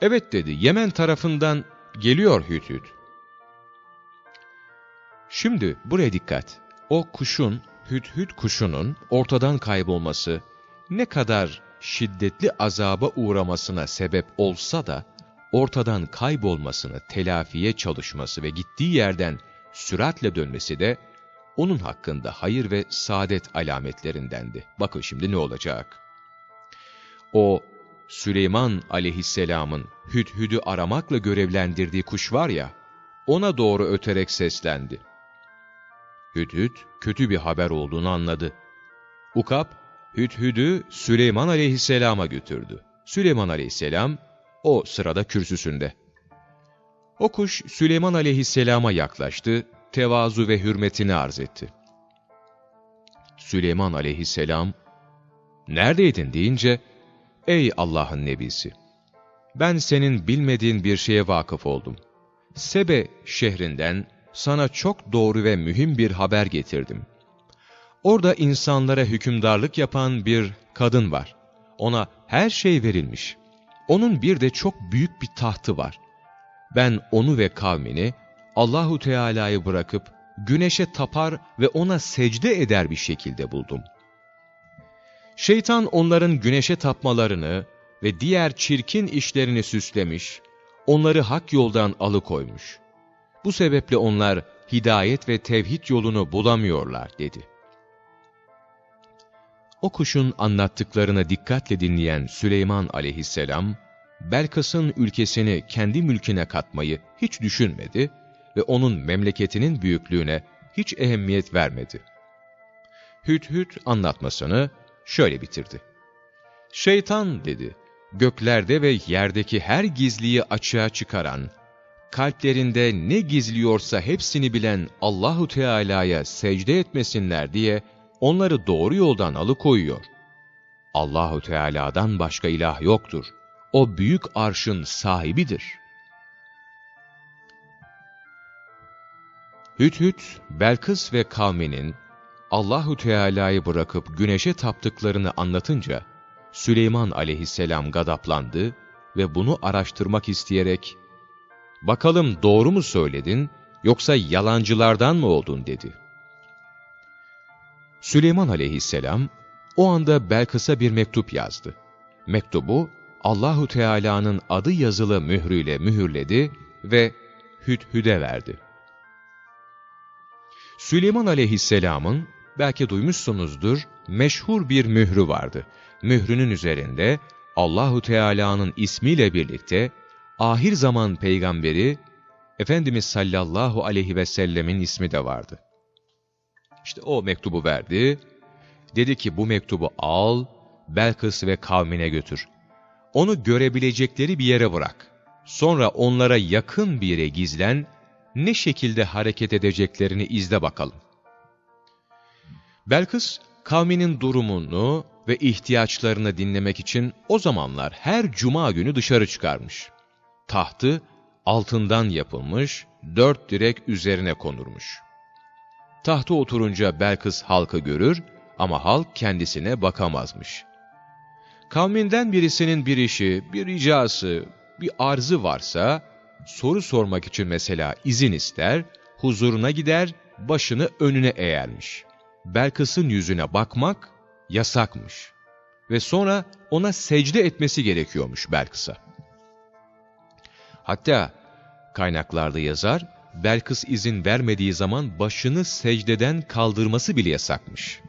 S1: Evet dedi, Yemen tarafından geliyor Hüdhüd. Şimdi buraya dikkat. O kuşun, Hüdhüd kuşunun ortadan kaybolması ne kadar şiddetli azaba uğramasına sebep olsa da, ortadan kaybolmasını telafiye çalışması ve gittiği yerden süratle dönmesi de onun hakkında hayır ve saadet alametlerindendi. Bakın şimdi ne olacak? O Süleyman aleyhisselamın hüdhüdü aramakla görevlendirdiği kuş var ya, ona doğru öterek seslendi. Hüdhüd kötü bir haber olduğunu anladı. Ukap, hüdhüdü Süleyman aleyhisselama götürdü. Süleyman aleyhisselam o sırada kürsüsünde. O kuş Süleyman aleyhisselama yaklaştı, tevazu ve hürmetini arz etti. Süleyman aleyhisselam, neredeydin deyince, Ey Allah'ın nebisi! Ben senin bilmediğin bir şeye vakıf oldum. Sebe şehrinden sana çok doğru ve mühim bir haber getirdim. Orada insanlara hükümdarlık yapan bir kadın var. Ona her şey verilmiş. Onun bir de çok büyük bir tahtı var. Ben onu ve kavmini Allahu Teala'yı bırakıp güneşe tapar ve ona secde eder bir şekilde buldum. Şeytan onların güneşe tapmalarını ve diğer çirkin işlerini süslemiş, onları hak yoldan alıkoymuş. Bu sebeple onlar hidayet ve tevhid yolunu bulamıyorlar dedi. O kuşun anlattıklarını dikkatle dinleyen Süleyman aleyhisselam, Belkıs'ın ülkesini kendi mülküne katmayı hiç düşünmedi ve onun memleketinin büyüklüğüne hiç ehemmiyet vermedi. Hüt hüt anlatmasını şöyle bitirdi. Şeytan dedi, göklerde ve yerdeki her gizliyi açığa çıkaran, kalplerinde ne gizliyorsa hepsini bilen Allahu Teala'ya secde etmesinler diye onları doğru yoldan alıkoyuyor. Allahu Teala'dan başka ilah yoktur. O büyük arşın sahibidir. Hüt Belkıs ve kavminin Allahu Teala'yı bırakıp güneşe taptıklarını anlatınca Süleyman aleyhisselam gadaplandı ve bunu araştırmak isteyerek ''Bakalım doğru mu söyledin yoksa yalancılardan mı oldun?'' dedi. Süleyman aleyhisselam o anda Belkıs'a bir mektup yazdı. Mektubu Allahu Teala'nın adı yazılı mührüyle mühürledi ve Hüdhüd'e verdi. Süleyman aleyhisselamın belki duymuşsunuzdur meşhur bir mührü vardı. Mührünün üzerinde Allahu Teala'nın ismiyle birlikte ahir zaman peygamberi Efendimiz sallallahu aleyhi ve sellemin ismi de vardı. İşte o mektubu verdi. Dedi ki bu mektubu al, Belkıs ve kavmine götür. Onu görebilecekleri bir yere bırak. Sonra onlara yakın bir yere gizlen, ne şekilde hareket edeceklerini izle bakalım. Belkıs, kavminin durumunu ve ihtiyaçlarını dinlemek için o zamanlar her cuma günü dışarı çıkarmış. Tahtı altından yapılmış, dört direk üzerine konurmuş. Tahta oturunca Belkıs halkı görür ama halk kendisine bakamazmış. Kavminden birisinin bir işi, bir ricası, bir arzı varsa, soru sormak için mesela izin ister, huzuruna gider, başını önüne eğermiş. Belkıs'ın yüzüne bakmak yasakmış. Ve sonra ona secde etmesi gerekiyormuş Belkıs'a. Hatta kaynaklarda yazar, Belkıs izin vermediği zaman başını secdeden kaldırması bile yasakmış.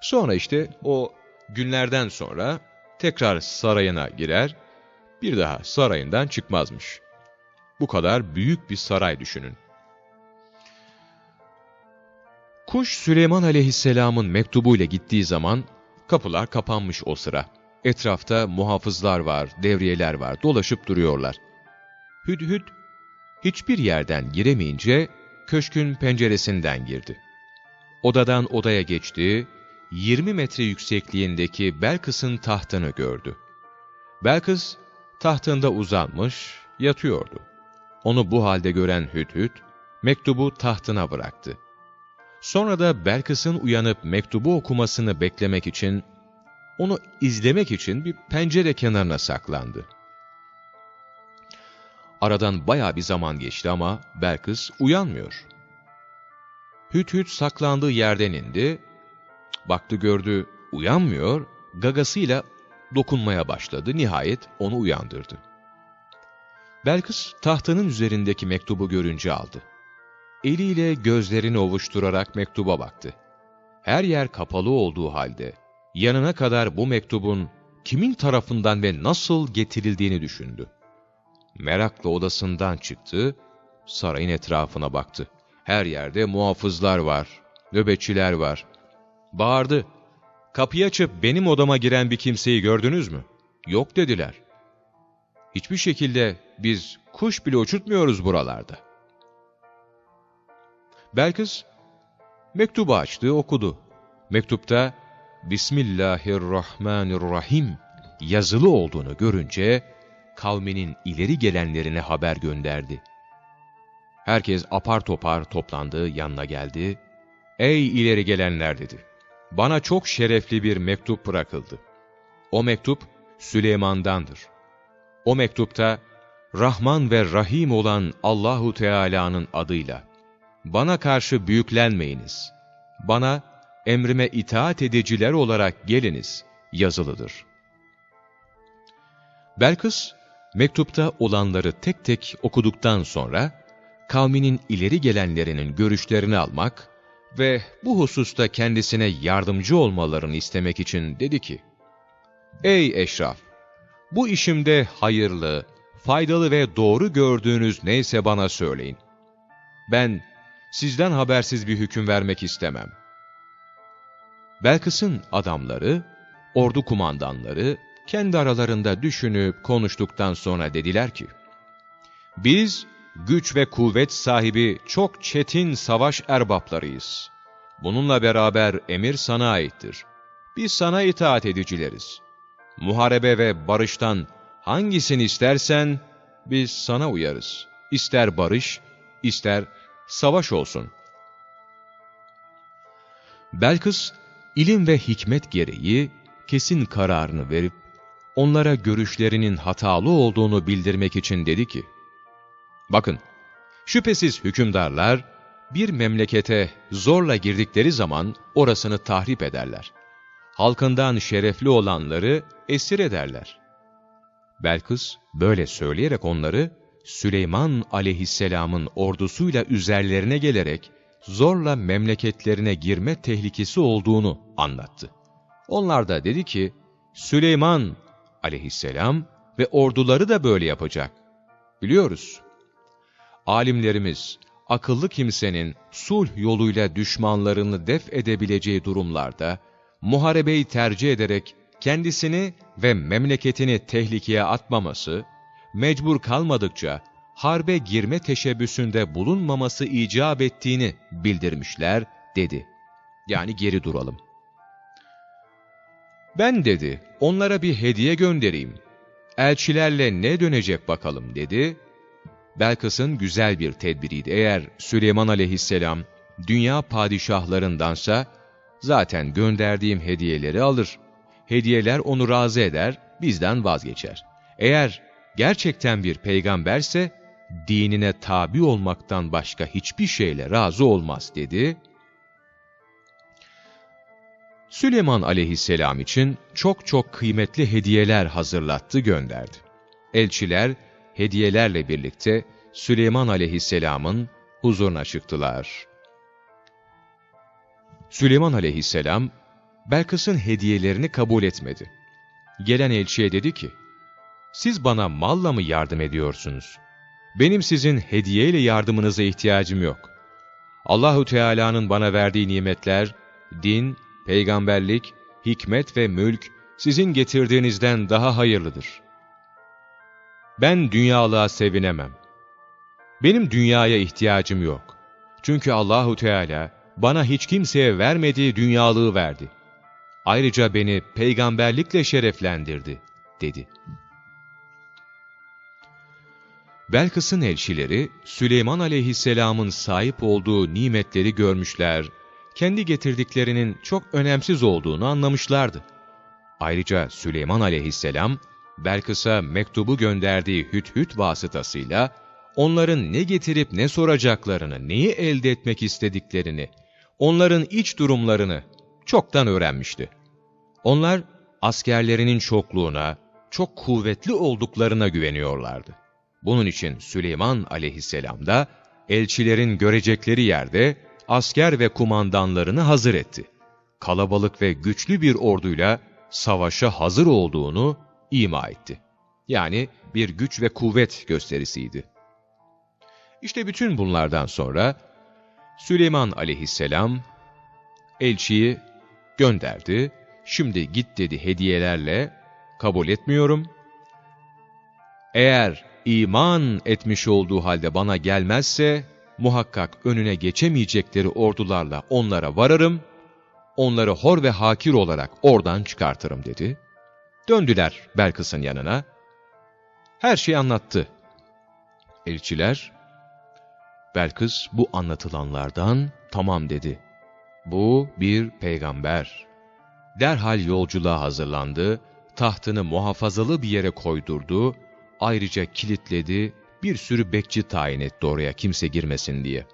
S1: Sonra işte o günlerden sonra tekrar sarayına girer, bir daha sarayından çıkmazmış. Bu kadar büyük bir saray düşünün. Kuş Süleyman aleyhisselamın mektubuyla gittiği zaman kapılar kapanmış o sıra. Etrafta muhafızlar var, devriyeler var, dolaşıp duruyorlar. Hüdhüd hiçbir yerden giremeyince köşkün penceresinden girdi. Odadan odaya geçti, 20 metre yüksekliğindeki Belkıs'ın tahtını gördü. Belkıs tahtında uzanmış, yatıyordu. Onu bu halde gören Hüdhüd, mektubu tahtına bıraktı. Sonra da Belkıs'ın uyanıp mektubu okumasını beklemek için, onu izlemek için bir pencere kenarına saklandı. Aradan baya bir zaman geçti ama Belkıs uyanmıyor. Hüt hüt saklandığı yerden indi, baktı gördü uyanmıyor, gagasıyla dokunmaya başladı, nihayet onu uyandırdı. Belkıs tahtının üzerindeki mektubu görünce aldı. Eliyle gözlerini ovuşturarak mektuba baktı. Her yer kapalı olduğu halde yanına kadar bu mektubun kimin tarafından ve nasıl getirildiğini düşündü. Merakla odasından çıktı, sarayın etrafına baktı. Her yerde muhafızlar var, nöbetçiler var. Bağırdı, kapıyı açıp benim odama giren bir kimseyi gördünüz mü? Yok dediler. Hiçbir şekilde biz kuş bile uçurtmuyoruz buralarda. Belkıs, mektubu açtı, okudu. Mektupta, Bismillahirrahmanirrahim yazılı olduğunu görünce, kavminin ileri gelenlerine haber gönderdi. Herkes apar topar toplandı, yanına geldi. Ey ileri gelenler dedi. Bana çok şerefli bir mektup bırakıldı. O mektup Süleyman'dandır. O mektupta Rahman ve Rahim olan Allahu Teala'nın adıyla bana karşı büyüklenmeyiniz. Bana emrime itaat ediciler olarak geliniz yazılıdır. Belkıs mektupta olanları tek tek okuduktan sonra kavminin ileri gelenlerinin görüşlerini almak ve bu hususta kendisine yardımcı olmalarını istemek için dedi ki, Ey eşraf! Bu işimde hayırlı, faydalı ve doğru gördüğünüz neyse bana söyleyin. Ben sizden habersiz bir hüküm vermek istemem. Belkıs'ın adamları, ordu kumandanları, kendi aralarında düşünüp konuştuktan sonra dediler ki, Biz güç ve kuvvet sahibi çok çetin savaş erbaplarıyız. Bununla beraber emir sana aittir. Biz sana itaat edicileriz. Muharebe ve barıştan hangisini istersen biz sana uyarız. İster barış, ister savaş olsun. Belkıs, ilim ve hikmet gereği kesin kararını verip, onlara görüşlerinin hatalı olduğunu bildirmek için dedi ki, Bakın, şüphesiz hükümdarlar, bir memlekete zorla girdikleri zaman orasını tahrip ederler. Halkından şerefli olanları esir ederler. Belkıs böyle söyleyerek onları Süleyman aleyhisselamın ordusuyla üzerlerine gelerek zorla memleketlerine girme tehlikesi olduğunu anlattı. Onlar da dedi ki, Süleyman aleyhisselam ve orduları da böyle yapacak. Biliyoruz. Alimlerimiz, akıllı kimsenin sulh yoluyla düşmanlarını def edebileceği durumlarda, muharebeyi tercih ederek kendisini ve memleketini tehlikeye atmaması, mecbur kalmadıkça harbe girme teşebbüsünde bulunmaması icap ettiğini bildirmişler, dedi. Yani geri duralım. Ben dedi, onlara bir hediye göndereyim. Elçilerle ne dönecek bakalım dedi. Belkıs'ın güzel bir tedbiriydi. Eğer Süleyman aleyhisselam dünya padişahlarındansa zaten gönderdiğim hediyeleri alır. Hediyeler onu razı eder, bizden vazgeçer. Eğer gerçekten bir peygamberse dinine tabi olmaktan başka hiçbir şeyle razı olmaz dedi. Süleyman aleyhisselam için çok çok kıymetli hediyeler hazırlattı gönderdi. Elçiler hediyelerle birlikte Süleyman aleyhisselamın huzuruna çıktılar. Süleyman aleyhisselam, Belkıs'ın hediyelerini kabul etmedi. Gelen elçiye dedi ki, siz bana malla mı yardım ediyorsunuz? Benim sizin hediyeyle yardımınıza ihtiyacım yok. Allahu Teala'nın bana verdiği nimetler, din, peygamberlik, hikmet ve mülk sizin getirdiğinizden daha hayırlıdır. Ben dünyalığa sevinemem. Benim dünyaya ihtiyacım yok. Çünkü Allahu Teala bana hiç kimseye vermediği dünyalığı verdi. Ayrıca beni peygamberlikle şereflendirdi, dedi. Belkıs'ın elçileri, Süleyman aleyhisselamın sahip olduğu nimetleri görmüşler, kendi getirdiklerinin çok önemsiz olduğunu anlamışlardı. Ayrıca Süleyman aleyhisselam, Belkıs'a mektubu gönderdiği Hüt vasıtasıyla, onların ne getirip ne soracaklarını, neyi elde etmek istediklerini, onların iç durumlarını çoktan öğrenmişti. Onlar askerlerinin çokluğuna, çok kuvvetli olduklarına güveniyorlardı. Bunun için Süleyman aleyhisselam da elçilerin görecekleri yerde asker ve kumandanlarını hazır etti. Kalabalık ve güçlü bir orduyla savaşa hazır olduğunu ima etti. Yani bir güç ve kuvvet gösterisiydi. İşte bütün bunlardan sonra Süleyman aleyhisselam elçiyi gönderdi. Şimdi git dedi hediyelerle, kabul etmiyorum. Eğer iman etmiş olduğu halde bana gelmezse, muhakkak önüne geçemeyecekleri ordularla onlara vararım, onları hor ve hakir olarak oradan çıkartırım dedi. Döndüler Belkıs'ın yanına. Her şeyi anlattı. Elçiler, Belkıs bu anlatılanlardan tamam dedi. Bu bir peygamber. Derhal yolculuğa hazırlandı, tahtını muhafazalı bir yere koydurdu, ayrıca kilitledi, bir sürü bekçi tayin etti oraya kimse girmesin diye.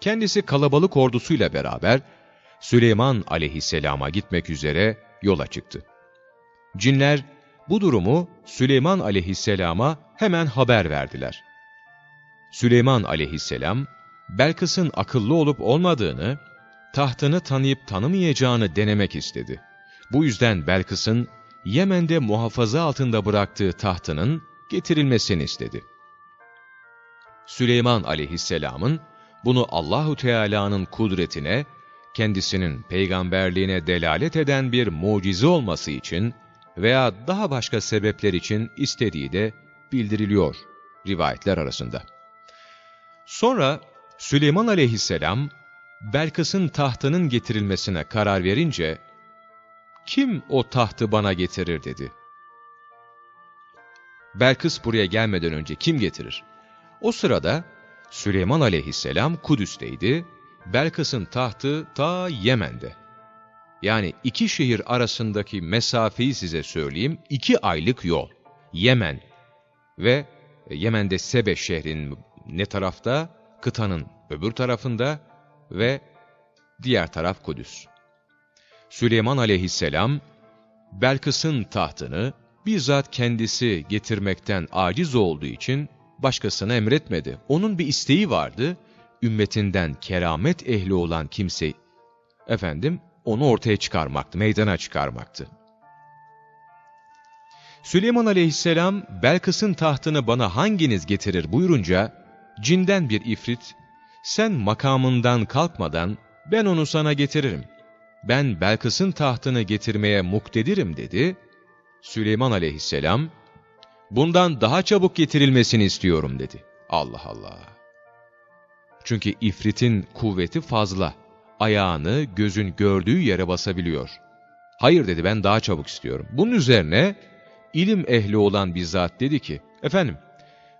S1: Kendisi kalabalık ordusuyla beraber Süleyman aleyhisselama gitmek üzere yola çıktı. Cinler bu durumu Süleyman aleyhisselama hemen haber verdiler. Süleyman aleyhisselam, Belkıs'ın akıllı olup olmadığını, tahtını tanıyıp tanımayacağını denemek istedi. Bu yüzden Belkıs'ın Yemen'de muhafaza altında bıraktığı tahtının getirilmesini istedi. Süleyman aleyhisselamın bunu Allahu Teala'nın kudretine, kendisinin peygamberliğine delalet eden bir mucize olması için veya daha başka sebepler için istediği de bildiriliyor rivayetler arasında. Sonra Süleyman aleyhisselam Belkıs'ın tahtının getirilmesine karar verince kim o tahtı bana getirir dedi. Belkıs buraya gelmeden önce kim getirir? O sırada Süleyman aleyhisselam Kudüs'teydi, Belkıs'ın tahtı ta Yemen'de. Yani iki şehir arasındaki mesafeyi size söyleyeyim, iki aylık yol. Yemen ve Yemen'de Sebe şehrinin ne tarafta? Kıtanın öbür tarafında ve diğer taraf Kudüs. Süleyman aleyhisselam, Belkıs'ın tahtını bizzat kendisi getirmekten aciz olduğu için başkasına emretmedi. Onun bir isteği vardı, ümmetinden keramet ehli olan kimse, efendim, onu ortaya çıkarmaktı, meydana çıkarmaktı. Süleyman aleyhisselam, Belkıs'ın tahtını bana hanginiz getirir buyurunca, cinden bir ifrit, sen makamından kalkmadan ben onu sana getiririm. Ben Belkıs'ın tahtını getirmeye muktedirim dedi. Süleyman aleyhisselam, bundan daha çabuk getirilmesini istiyorum dedi. Allah Allah. Çünkü ifritin kuvveti fazla. Ayağını gözün gördüğü yere basabiliyor. Hayır dedi ben daha çabuk istiyorum. Bunun üzerine ilim ehli olan bir zat dedi ki, efendim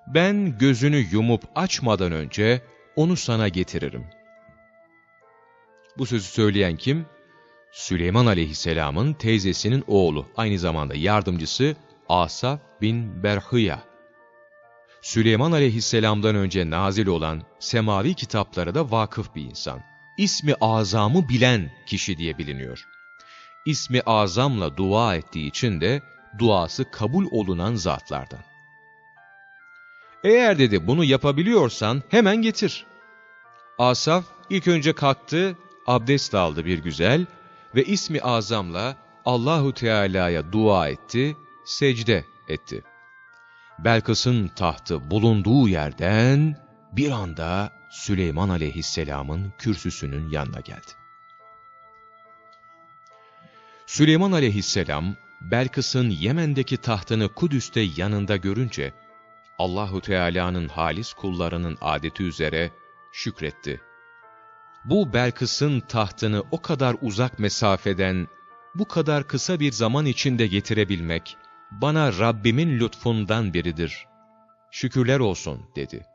S1: ben gözünü yumup açmadan önce onu sana getiririm. Bu sözü söyleyen kim? Süleyman aleyhisselamın teyzesinin oğlu, aynı zamanda yardımcısı Asaf bin Berhıya. Süleyman aleyhisselamdan önce nazil olan semavi kitaplara da vakıf bir insan. İsmi azamı bilen kişi diye biliniyor. İsmi azamla dua ettiği için de duası kabul olunan zatlardan. Eğer dedi bunu yapabiliyorsan hemen getir. Asaf ilk önce kalktı, abdest aldı bir güzel ve ismi azamla Allahu Teala'ya dua etti, secde etti. Belkıs'ın tahtı bulunduğu yerden bir anda Süleyman aleyhisselamın kürsüsünün yanına geldi. Süleyman aleyhisselam, Belkıs'ın Yemen'deki tahtını Kudüs'te yanında görünce, Allahu Teala'nın halis kullarının adeti üzere şükretti. Bu Belkıs'ın tahtını o kadar uzak mesafeden, bu kadar kısa bir zaman içinde getirebilmek, bana Rabbimin lütfundan biridir. Şükürler olsun dedi.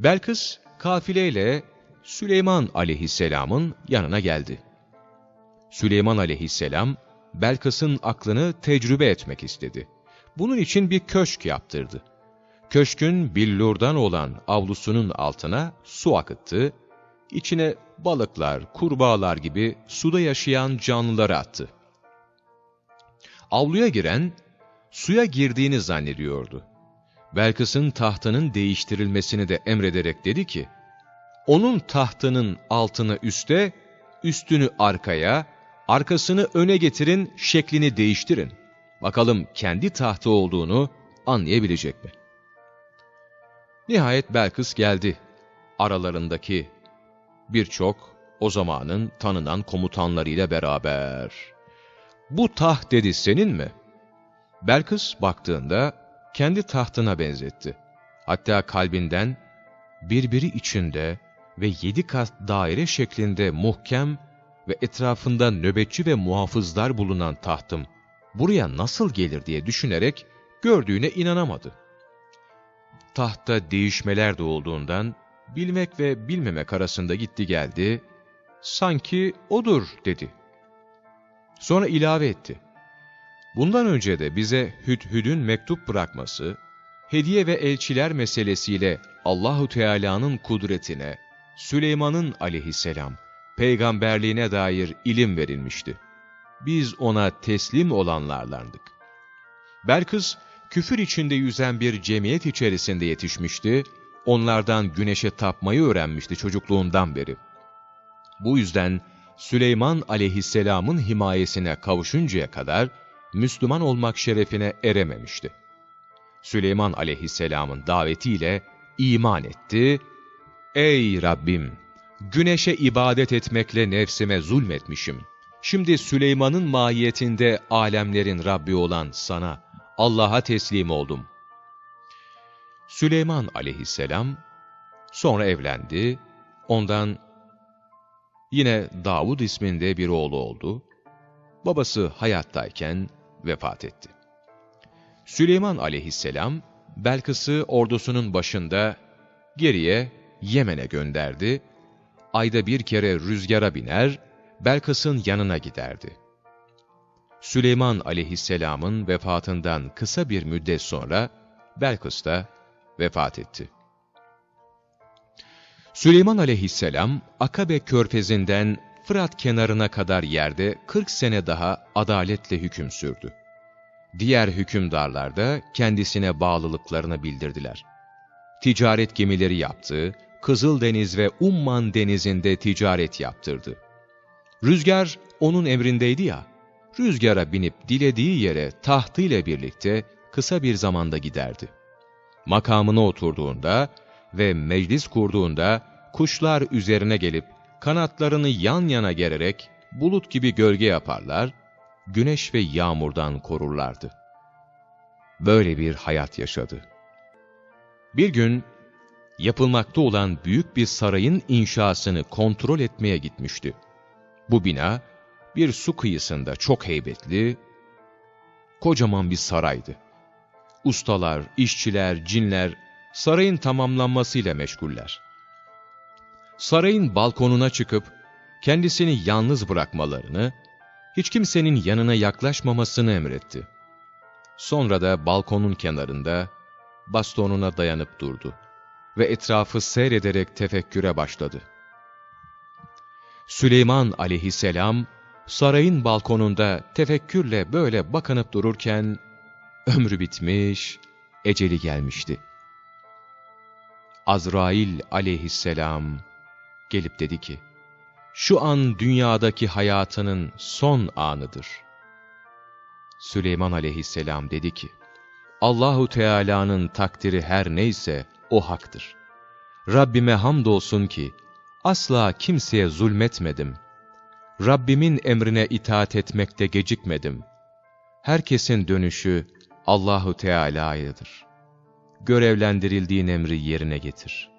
S1: Belkıs kafileyle Süleyman aleyhisselamın yanına geldi. Süleyman aleyhisselam, Belkıs'ın aklını tecrübe etmek istedi. Bunun için bir köşk yaptırdı. Köşkün billurdan olan avlusunun altına su akıttı, içine balıklar, kurbağalar gibi suda yaşayan canlıları attı. Avluya giren, suya girdiğini zannediyordu. Belkıs'ın tahtının değiştirilmesini de emrederek dedi ki, onun tahtının altını üste, üstünü arkaya, arkasını öne getirin, şeklini değiştirin. Bakalım kendi tahtı olduğunu anlayabilecek mi? Nihayet Belkıs geldi. Aralarındaki birçok o zamanın tanınan komutanlarıyla beraber. Bu taht dedi senin mi? Belkıs baktığında kendi tahtına benzetti. Hatta kalbinden birbiri içinde ve yedi kat daire şeklinde muhkem ve etrafında nöbetçi ve muhafızlar bulunan tahtım buraya nasıl gelir diye düşünerek gördüğüne inanamadı. Tahtta değişmeler de olduğundan bilmek ve bilmemek arasında gitti geldi, sanki odur dedi. Sonra ilave etti. Bundan önce de bize Hüdhüd'ün mektup bırakması, hediye ve elçiler meselesiyle Allahu Teala'nın kudretine, Süleyman'ın aleyhisselam peygamberliğine dair ilim verilmişti. Biz ona teslim olanlarlandık. Belkıs, küfür içinde yüzen bir cemiyet içerisinde yetişmişti, onlardan güneşe tapmayı öğrenmişti çocukluğundan beri. Bu yüzden Süleyman aleyhisselamın himayesine kavuşuncaya kadar Müslüman olmak şerefine erememişti. Süleyman aleyhisselamın davetiyle iman etti. Ey Rabbim! Güneşe ibadet etmekle nefsime zulmetmişim. Şimdi Süleyman'ın mahiyetinde alemlerin Rabbi olan sana, Allah'a teslim oldum. Süleyman aleyhisselam sonra evlendi. Ondan yine Davud isminde bir oğlu oldu. Babası hayattayken vefat etti. Süleyman aleyhisselam, Belkıs'ı ordusunun başında geriye Yemen'e gönderdi. Ayda bir kere rüzgara biner, Belkıs'ın yanına giderdi. Süleyman aleyhisselamın vefatından kısa bir müddet sonra Belkıs da vefat etti. Süleyman aleyhisselam, Akabe körfezinden Fırat kenarına kadar yerde 40 sene daha adaletle hüküm sürdü. Diğer hükümdarlar da kendisine bağlılıklarını bildirdiler. Ticaret gemileri yaptı, Kızıldeniz ve Umman denizinde ticaret yaptırdı. Rüzgar onun emrindeydi ya, rüzgara binip dilediği yere tahtıyla birlikte kısa bir zamanda giderdi. Makamına oturduğunda ve meclis kurduğunda kuşlar üzerine gelip kanatlarını yan yana gererek bulut gibi gölge yaparlar, güneş ve yağmurdan korurlardı. Böyle bir hayat yaşadı. Bir gün yapılmakta olan büyük bir sarayın inşasını kontrol etmeye gitmişti. Bu bina bir su kıyısında çok heybetli, kocaman bir saraydı. Ustalar, işçiler, cinler sarayın tamamlanmasıyla meşguller. Sarayın balkonuna çıkıp kendisini yalnız bırakmalarını, hiç kimsenin yanına yaklaşmamasını emretti. Sonra da balkonun kenarında bastonuna dayanıp durdu ve etrafı seyrederek tefekküre başladı. Süleyman aleyhisselam sarayın balkonunda tefekkürle böyle bakınıp dururken ömrü bitmiş, eceli gelmişti. Azrail aleyhisselam gelip dedi ki, şu an dünyadaki hayatının son anıdır. Süleyman aleyhisselam dedi ki, Allahu Teala'nın takdiri her neyse o haktır. Rabbime hamdolsun ki asla kimseye zulmetmedim. Rabbimin emrine itaat etmekte gecikmedim. Herkesin dönüşü Allahu Teala'yadır. Görevlendirildiğin emri yerine getir.